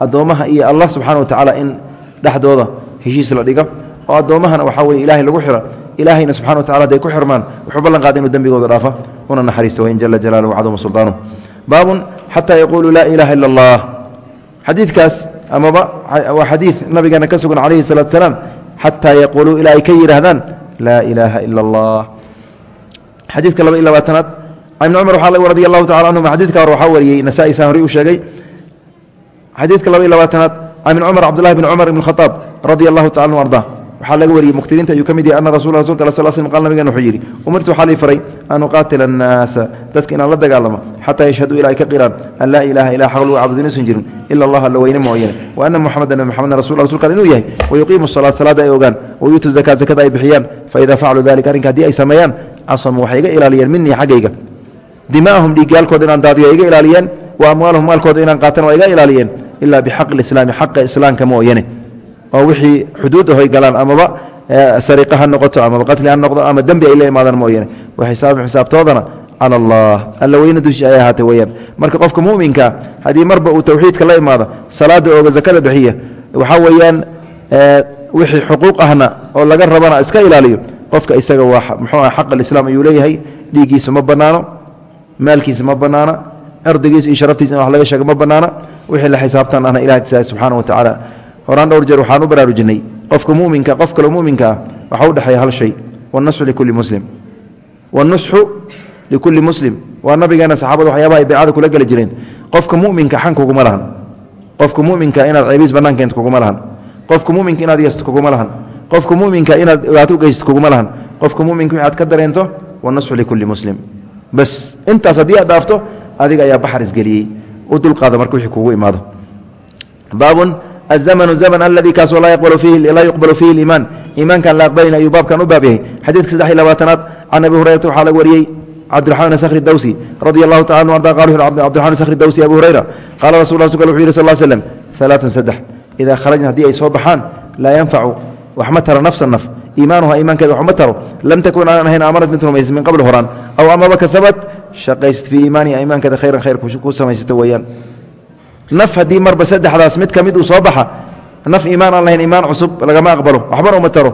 addoommaha iyo allah subxana wa tacaala in dhexdooda heshiis la dhigo. Oo addoommahana waxaa weye ilahay lagu xiro ilaahayna subxana wa tacala haday ku xirmaan wuxuu ballan qaada inuu dembigooda dhaafa una naxariista wain jala jalaaluhu caduma sulطaanu baabun xataa yaquuluu laa ilaaha ila allah xadiidkaas amaba waa xadiid nabigeena ka sugan calayhi salaatu salaam xataa yaquuluu ilaa ay ka yidhaahdaan laa ilaaha ila allah xadiidka laba iyo labaatanaad ibni cumar waxaa radi allahu tacala canhuma xadidka hore waxaa wariyey nasaa-i saan hori u sheegay xadiidka laba iyo labaatanaad ibni cumar cabdullahi bn cumar ibn khadaab radia allahu tacala anu arda waxaa laga wariyey muktiriinta ayuu ka mid yahay ana rasul rasulka al sl slm qal nabigan wuxuu yidhi umirtu waxaa lii faray an uqaatila annaasa dadka inaan la dagaalamo xataa yashhaduu ilaa ay ka qiraan an laa ilaaha ilaa xaq lagu caabudo inuusan jirin ila allah alla weyne mooyane wa ana muxameda nabi maxamedna rasul rasulka inuu yahay wayuqiimu salaat salaada ay ogaan wayuutu zakaa zakada ay bixiyaan faida facaluu dalika arrinka haddii ay sameeyaan casamuu waxay iga ilaaliyeen minii xaggayga. Dimaahum dhiigyaalkooda inaan daadiyo ay iga ilaaliyeen wa amwaalahum maalkooda inaan qaatan waa iga ilaaliyeen ilaa bixaqi islaami xaqa islaamka mooyane oo wixii xuduud ahoy galaan amaba sariqa ha noqoto amaba qatli ha noqdo ama dembi ay la imaadaan mooyane wa xisaab xisaabtoodana cala allah. Alla weyne dushi ay ahaatay weyaan marka qofka muminka haddii marba uu tawxiidka la imaado salaada ooga zakada bixiya waxaa weeyaan wixii xuquuq ahna oo laga rabana iska ilaaliyo qofka isaga waa muxuu ah xaq alislaam ayuu leeyahay dhiiggiisa ma bannaano maalkiisa ma bannaana cirdigiisa iyo sharaftiisa in wax laga sheego ma bannaana wixii la xisaabtan ahna tisaay subxaana wa tacaala horaan dhowr jeer waxaan u baraarujinay. Qofka muminka qof kaloo muminka ah u dhexeeya hal shay. Wannusxu likulli muslim. Wannusxu likulli muslim. Waa nabigeena saxaabada waxyaabaha ay baycada kula geli jireen. Qofka muminka xan kuguma lahan qofka muminka inaad ceebiis bannaan kuguma lahan qofka muminka inaad yeesto kuguma lahan qofka muminka inaad dhibaato u geysto kuguma lahan qofka muminka wixi aad ka dareento wannusxu likulli muslim. Bas intaas haddii aad dhaafto adiga ayaa baxar isgeliyey u dulqaada marka wixii kugu imaado. Baabun الزmن زmن اladي kaasoo laa yuqbal fiihi اimaan iimaankan la aqbalin ayuu baabkan u baab yahay xadiidka saddex iy labaatanaad can abi hurayrata waxaa laga wariyey cabdiraxmaan skri dawsi radi allahu taala anu arda qal cabdiraxman skri dawsi abu hurayra qaala rasul rasulk wuxu yih sal slm ثalaaثun saddex idaa kharajna haddii ay soo baxaan laa yanfacu wax ma taro nafsa naf iimaanuha iimaankeeda wax ma taro lam takun aanan ahayn aamanat mid rumaysa min qabl horaan aw amaba kasabat shaqaysat fii iimaaniha iimaankeeda khayran khayr ku samaysata weeyaan naf haddii marba saddexdaas mid ka mid uu soo baxa naf iimaan aan lahayn iimaan cusub lagama aqbalo. Waxbana uma taro.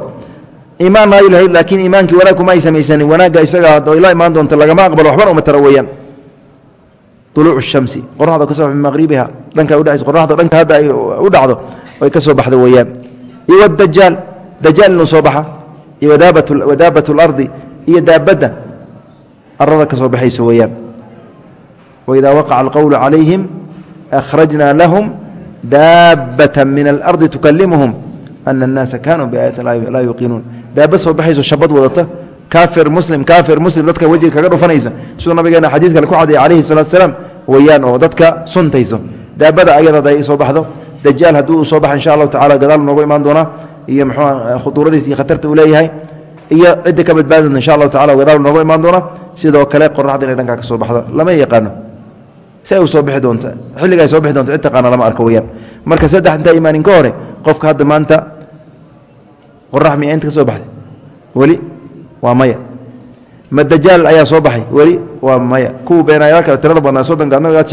Iimaan ay lahayd laakiin iimaankii wanaag kuma ay samaysanin. Wanaagga isaga ay la imaan doonto lagama aqbalo waxbana uma taro weeyaan. Uluucu shamsi. Qoraxda ka soo min maqribiha dhanka udhacaysa qoraxda dhanka hadda ay u dhacdo ay ka soo baxdo weeyaan. Iyo wadajaal dajaal inuu soo baxa. Iyo wadaabat اlardi iyo daabadda. Arada ka soo baxayso weeyaan. Waidaa waqaca أخرجنا لهم دابة من الأرض تكلمهم أن الناس كانوا بآيات لا يuqiinuun daaba soo baxayso shabad wadata kaafir muslim kaafir muslim dadka wejiga kaga dhufanaysa siduu nabigeena xadiid kale ku cadaya calayhi salaatu salaam weeyaan oo dadka suntayso daabada ayada haday soo baxdo dajaal haddii uu soo baxa insha allahu tacala gadaal noogu imaan doonaa iyo mxuu khuduuradiis iyo khatarta uu leeyahay iyo cidda ka badbaadi doonta insha allahu tacala gadaal nooga imaan doona sidoo kale qoraxda inay dhankaa ka soo baxda lama yaqaano si ay u soo intaa imaanin ka hore qofka hadda maanta qorax miya ayaa soo baxay weli waa maya. Kuwa tirada badnaa soddonka nabiga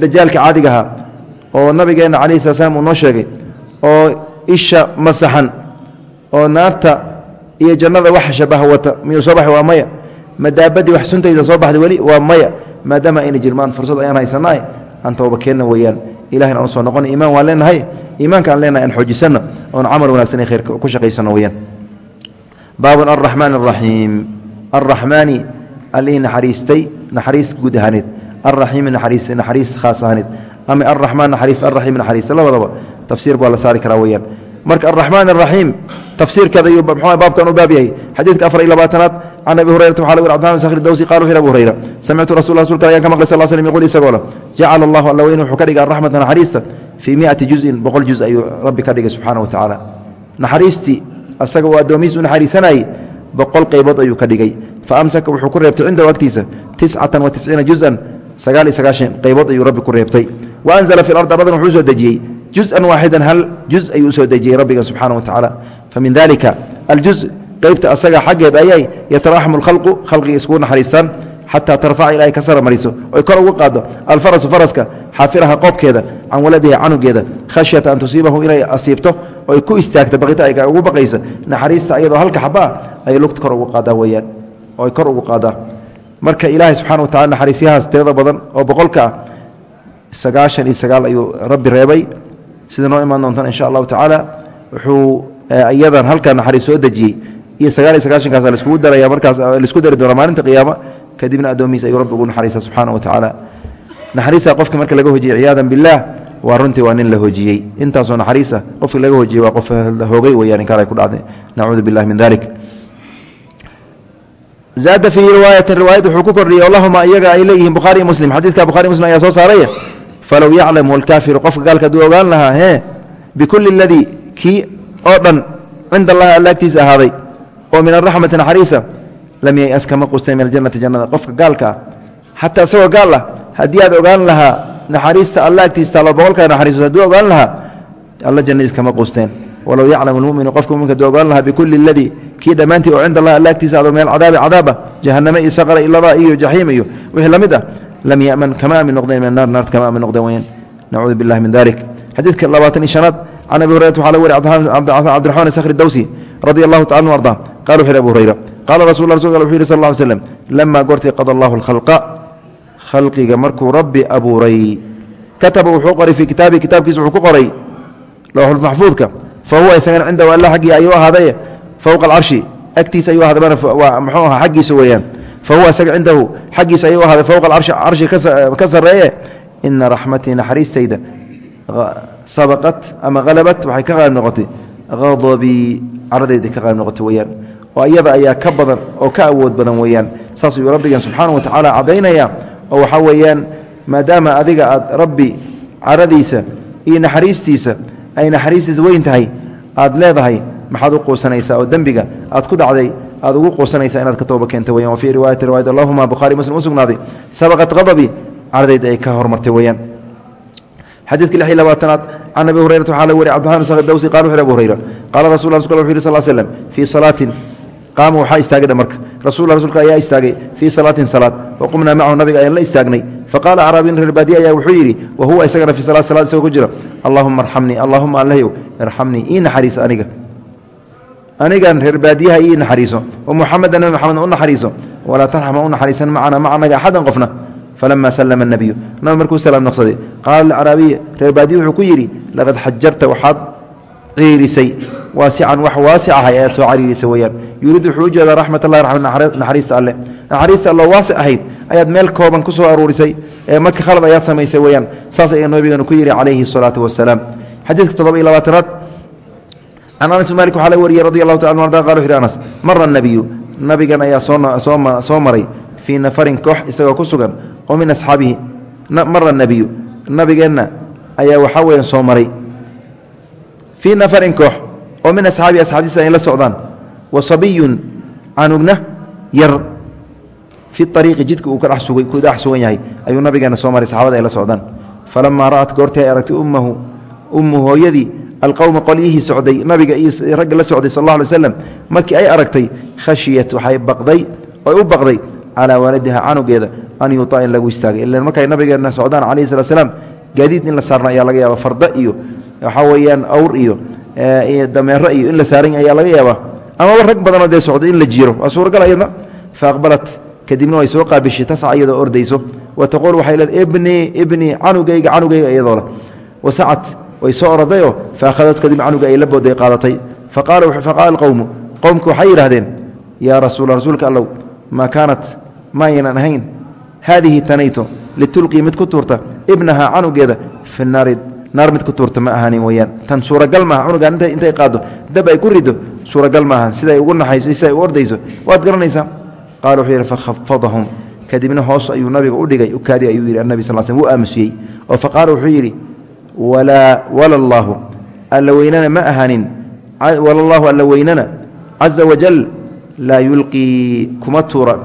dajaalka caadiga ahaa oo nabigeenna calayhi noo sheegay oo isha masaxan oo naarta iyo jannada wax shabaha wata miyuu soo baxay waa maya. Madaabadii wax suntayda soo baxday weli waa maya maadaama ayna jirmaan fursad ayaan haysanahay aan tooba keenna weeyaan. Ilahina aan u soo noqona iimaan waan leenahay. Iimaanka aan leenahay aan xoojisanno oon camal wanaagsan ee khayrka ku shaqaysano weyaan baabun alraxmaan araxiim alraxmaani allihii naxariistay naxariis guud ahaaneed alraxiimi naxariistay naxariis khaas ahaaneed ama alraxmaan naxariis alraxiim naxariista labadaba. Tafsiir baa la saari karaa weyaan marka alraxmaan araxiim tafsiirkeeda ayuu mxuu baabkan u baab yahay. Xadiidka afar iyo labaatanaad can abi hurayrata waxaa lagu abdman sakhri dawsi qala wuxu abu hurayra samictu rasul rasulka ayaan ka maqlay sal slm yqul isagoo le jacala allahu alla weyn wuxuu ka dhigay araxmata naxariista fii miati juzin boqol juz ayuu rabbi ka dhigay subxaana wa tacaala naxariistii asaga uu addoomihiis u naxariisanayey boqol qaybood ayuu ka dhigay. Fa amsaka wuxuu ku reebtay cindahu agtiisa tiscatan wa tisciina juzan sagaal iyo sagaashan qaybood ayuu juزan waaxidan hal juz ayuu u soo dejiyey rabbiga subxaana wa tacaala famin dalika aljuz qeybta asaga xaggeed ayay yataraxamu اlkhalqu khalqiga iskugu naxariistaan xataa tarfaca ilaahay ka sara mariso oy kor ugu qaado alfarasu faraska xaafiraha qoobkeeda can waladiha canugeeda khashyata an tusiibahu inay asiibto oy ku istaagto baqita ay ugu baqayso naxariista ayadoo halka xabaa ayay lugta kor ugu qaadaa weyaan oy kor ugu qaadaa marka ilaahay subxana wa tacala naxariisyahaas tirada badan oo ah reebay sida noo imaan doontaan insha allahu tacaala wuxuu iyadan halkaa naxariis soo dejiyey iyo sagaal iyo sagaashankaas laiskugu daraya markaas la isku dari doona maalinta qiyaama kadibna addoomihiis ayuu rabbi ugu naxariista subxaana wa tacaala. Naxariista qofka marka laga hojiyey ciyaadan billaah waa runtii waa nin la hojiyey intaasoo naxariisa qofki laga hojiyey waa qof hoogay weyaan inkaan ay ku dhacday. Nacuudu billahi min dalik zaada fii riwaayatin riwaayad wuxuu ku kordhiyey allahuma iyaga ay leeyihiin bukhaari iyo muslim. Xadiidka bukhari muslim ayaa soo saaraya falow yaclamu alkaafiru qofka gaalka hadduu ogaan lahaa hee bikulli aladii kii oo dhan cinda allahi alla agtiisa ahaaday oo min araxmati naxariisa lam yayas kama qusteen min aljannati jannada qofka gaalka ah xataa isagoo gaal ah haddii aad ogaan lahaa naxariista alla agtiisa taalo boqolka naxariiso hadduu ogaan lahaa alla jannadiis kama qusteen walow yaclamu lmuminu qofka muminka hadduu ogaan lahaa bikulli aladii kii dhammaantii oo cinda allahi alla agtiisa ahdo min alcadaabi cadaaba jahanname iyo saqara iyo ah lam yaman kama amin noqdeen min naar naarta kama amin noqdeen weyaan nacuudu billahi min dalik xadiidka labaatan iyo shanaad can abi hurayrata waxaa laga wari cabdiraxmaan sakhri dawsi radi allahu tacala arda qala wuxu yhi abu hurayra qaala rasul rasulka wuxu yidhi sal lla ly lama goortii qada allahu alkhalqa khalqiga markuu rabbi abuuray kataba wuxuu qoray fii kitaabii kitaabkiisa wuxuu ku qoray lowxulmaxfuudka fa huwa isagana cindahu alla xaggii ayuu ahaaday fowqa alcarshi agtiisa ayuu ahaaday waa muxuu ahaa xaggiisa weeyaan fahuwa isaga cindahu xaggiisa ayuu ahaaday fowqa alcarshi carshi ka sarreeye ina raxmatii naxariistayda sabaqat ama halabat waxay ka qaalib noqotay hadabii caradayda ka qaalib noqotay weyaan oo iyada ayaa ka badan oo ka awood badan weeyaan saas ayuu rabbigan subxaana wa tacaala caddaynaya oo waxaa weeyaan maadaama adiga aad rabbi caradiisa iyo naxariistiisa ay naxariistiisa weyn tahay aad leedahay maxaad u quusanaysaa oo dembiga aad ku dhacday aad ugu quusanaysaa inaad ka tooba keenta weyan wa fii riwaayati riwayat allahuma bukhari muslim u sugnaaday sabaqat qadabii caradayda ay ka hormartay weeyaan. Xadiidka lix iyo labaatanaad can abi hurayrata waxaa laga wariy cbdiaman sr dawsi qala wuxu abu hurayra qaala rasul rasulka wuxu yhi sal slm fii salaatin qaama waxaa istaagay marka rasul rasulka ayaa istaagay fii salaatin salaad wa macahu nabiga ayaan la istaagnay. Faqaala acraabiyun reer baadiye ayaa wuxuu yidhi wa huwa isagana fii salaat salaad isagoo ku jira. Allahuma arxamnii allahuma allahyow irxamnii ii naxariisa aniga anigan reer baadiyaha ii naxariiso wamuxameda nabi maxamed u naxariiso. Walaa tarxam u naxariisan macana ma anaga axadan qofna. Falama salama nabiyu nab markuu salaam noqsaday qaala acaraabiya reer baadiya wuxuu ku yidhi laqad xajarta waxaad ciirisay. Waasican wax waasic ahay ayaad soo cariirisay weyaan yuriid wuxuu u raxmat allahi naxariista alle naxariista alloo waasic ahayd ayaad meel kooban ku soo aruurisay ee marka khalad ayaad samaysay weyaan saas ayaa nabigeenu ku yidhi calayhi salaatu wasalaam xadiidka toddoba iyo labaatanaad can anas bin malik waxaa laga wariyey radi allahu taala arda qala wuxu anas mara nabiyu nabigan ayaa soo maray fii nafarin koox isagoo ku sugan oo min asxaabihi mara nebiyu nabigeenna ayaa waxaa weya soo maray fii nafarin koox oo min asxaabihi asxaabtiisa ay la socdaan wa sabiyun canugna yar fi ariiqi jidka uu ku dhex sugan yahay ayuu nabigeena soo maray saxabada ay la socdaan falamaa ra'at goortii ay aragtay ummahu ummu hooyadii alqowma qolyihii socday nabiga iyo ragga la socday sal alla alay slam markii ay aragtay khashiyat waxay baqday oy u baqday calaa waaladiha canugeeda an yuuطa in lagu istaagay ilan markay nabigeena socdaan calayhi salat slaam gaadiid in la saarna ayaa laga yaaba farda iyo waxaa weeyaan awr iyo dameero iyo in la saaran ayaa laga yaabaa. Amaba rag badanoo dee socday in la jiiro waa suuragal ayadna. Faaqbalat kadibna way soo qaabishay tasca way soo orodayoo faakhadat kadib canuga ay la booday qaadatay. Faqaala qowmu qowmku waxay yidhahdeen yaa rasuula rasuulka allow maa kaanat ma aynan ahayn. Haadihi tanayto litulqii mid ku tuurta ibnahaa canugeeda fi naar mid ku tuurta ma ahaanin weyaan tan suuragal maaha cunugaan intay qaado dab ay ku rido suuragal maaha siday ugu naxayso siday u ordayso waad garanaysaa? Qaala wuxuu yidhi fakhafadahum kadibna hoos ayuu nabiga u dhigay ukaadi ayuu yidhi annabi sal slm wuu aamusiyey. Oo faqaala wuxuu yidhi walaa wala allaahu alla weynana ma allaahu alla weynana caza wajal laa yulqii kuma tuura.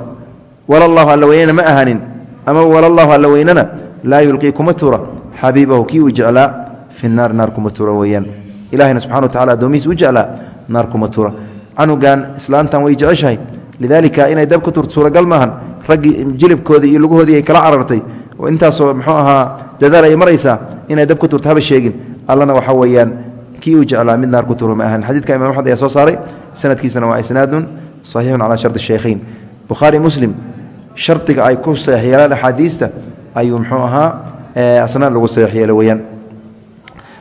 Wala allahu alla weynana ma ahaanin ama wala allahu alla weynana laa yulqii kuma tuura. Xabiibahu kii uu jeclaa fi naar naar kuma tuura weeyaan. Ilahayna subxana wa tacala addoomihiis u jeclaa naar kuma tuura. Canugan islaantan way jeceshahay. Lidaalika inay dab ku turto suuragal maahan raggii jilibkoodii iyo lugahoodii ay kala carartay intaasoo muxuu ahaa dadaal ay maraysaa inay dab ku turto haba sheegin. Allana waxa weeyaan kii uu jeclaa mid naar ku tuura ma ahan. Xadiidka imam axmed ayaa soo saaray sanadkiisana waa isnaadun saxiixun calaa shardi shaykhayn bukhaari muslim shardiga ay ku saxiix yeelaan axaadiista ayuu muxuu ahaa asnaan lagu saxiix yeelo weeyaan.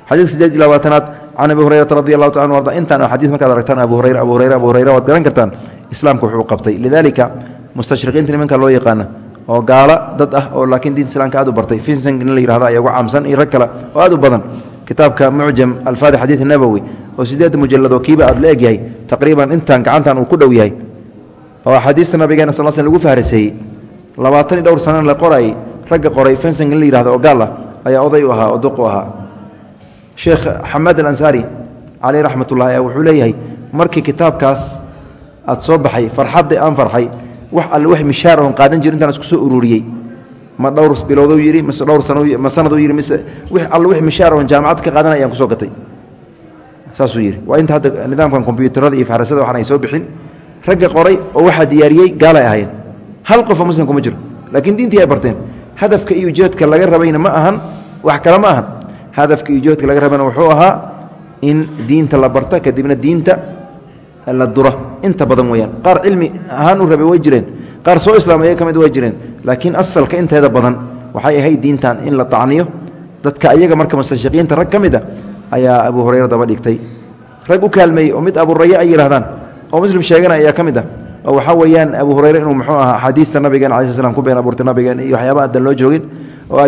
Xadiidka sideed iyo labaatanaad can abi hurayrata radi allahu ta anu arda intaan xadiis markaad aragtaan abu hurayra abu hurayra abu hurayra waad garan kartaan. Islaamku wuxuu qabtay. Lidaalika mustashriqiinta nimanka loo yaqaana oo gaalo dad ah oo laakiin diinta islaamka aad u bartay. Finsang in la yihahdo ayaa ugu caamsan iyo rag kale oo aad u badan. Kitaabka mucjam alfaadi xadiid nabowi oo sideed mujalladoo kiiba aad la egyahay taqriiban intaan gacantan uu ku dhow yahay oo axaadiista nabigeena sal sl lagu fahraseeyey labaatan iyo dhowr sanana la qorayay ragga qoray finsang in la yihahdo oo gaal ah ayaa oday u ahaa oo duq u ahaa. Sheekh xamaad alansaari caleyh raxmat ullahi wuxuu leeyahay markii kitaabkaas aad soo baxay farxadda aan farxay wax alle wax mishaar oon qaadan jir intaan isku soo ururiyey. Ma dhowr biloodou yidhi mise dhowr sano ma sanaduu yidhi mise wix alle wix mishaar oon jaamacad ka qaadanay ayaan ku soo gatay. Saasuu yidhi waa inta hadda nidaamkan kombyuutarada iyo fahrasada waxan ay soo bixin. Ragga qoray oo waxaa diyaariyey gaalay ahaayeen hal qofoo muslim kuma jiro. Laakiin diintii ay barteen. Hadafka iyo ujeedka laga rabayna ma ahan wax kale ma ahan. Hadafka iyo ujeedka laga rabayna wuxuu ahaa in diinta la barta kadibna diinta la dura inta badan weyaan qaar cilmi ahaan u rabay way jireen qaar soo islaamaya ka mid way jireen laakiin asalka inteeda badan waxay ahayd diintan in la tacniyo. Dadka ayaga marka mustashiqiinta rag ka mid a ayaa abu hurayra daba dhigtay. Rag u kaalmeeyey oo mid abuuraya ay yidhahdaan oo muslim sheegana ayaa ka mid ah. Oo waxaa weeyaan abu hurayre inuu muxuu ahaa axaadiista nabigeena cala sl slam ku been abuurtay nabigeena iyo waxyaaba adan loo joogin oo